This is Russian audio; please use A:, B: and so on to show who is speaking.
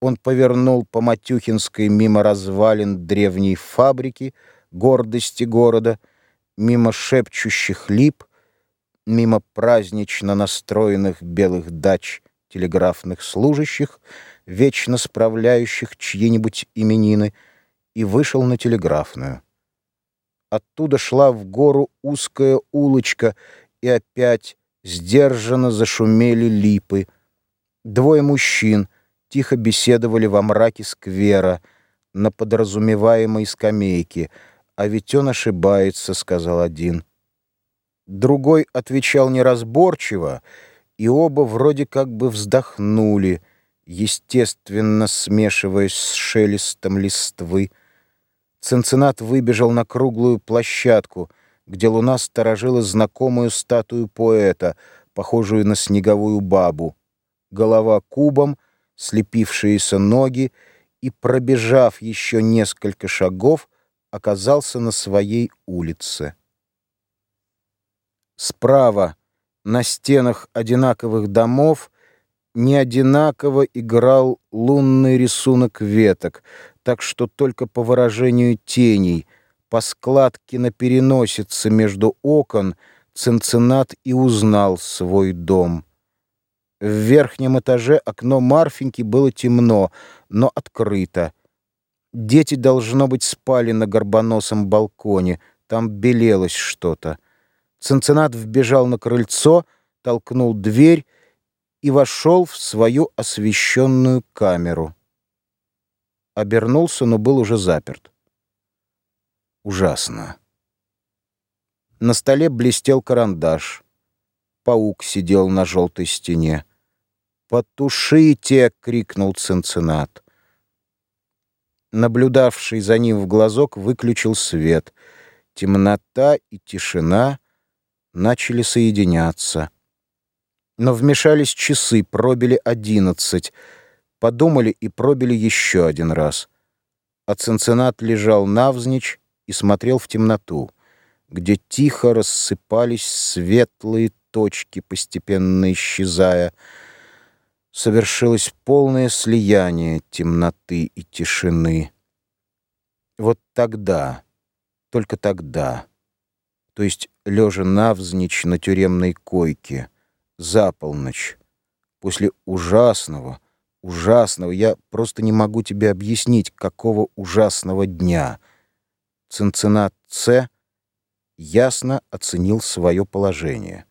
A: Он повернул по Матюхинской мимо развалин древней фабрики, гордости города, мимо шепчущих лип, мимо празднично настроенных белых дач телеграфных служащих, вечно справляющих чьи-нибудь именины, и вышел на телеграфную. Оттуда шла в гору узкая улочка, и опять сдержанно зашумели липы. Двое мужчин тихо беседовали во мраке сквера на подразумеваемой скамейке, а ведь он ошибается, сказал один. Другой отвечал неразборчиво, и оба вроде как бы вздохнули, естественно смешиваясь с шелестом листвы. Ценцинат выбежал на круглую площадку, где луна сторожила знакомую статую поэта, похожую на снеговую бабу. Голова кубом, слепившиеся ноги, и, пробежав еще несколько шагов, оказался на своей улице. Справа, на стенах одинаковых домов, не одинаково играл лунный рисунок веток, так что только по выражению теней, по складке на переносице между окон Цинциннат и узнал свой дом. В верхнем этаже окно Марфеньки было темно, но открыто. Дети, должно быть, спали на горбоносом балконе, там белелось что-то. Цинциннат вбежал на крыльцо, толкнул дверь и вошел в свою освещенную камеру. Обернулся, но был уже заперт. Ужасно. На столе блестел карандаш. Паук сидел на желтой стене. «Потушите!» — крикнул Цинциннат. Наблюдавший за ним в глазок выключил свет. Темнота и тишина начали соединяться. Но вмешались часы, пробили одиннадцать. Подумали и пробили еще один раз. А Цинциннат лежал навзничь и смотрел в темноту, где тихо рассыпались светлые точки, постепенно исчезая. Совершилось полное слияние темноты и тишины. Вот тогда, только тогда, то есть лежа навзничь на тюремной койке, за полночь, после ужасного, ужасного, я просто не могу тебе объяснить, какого ужасного дня. Цинциннат Ц. ясно оценил свое положение.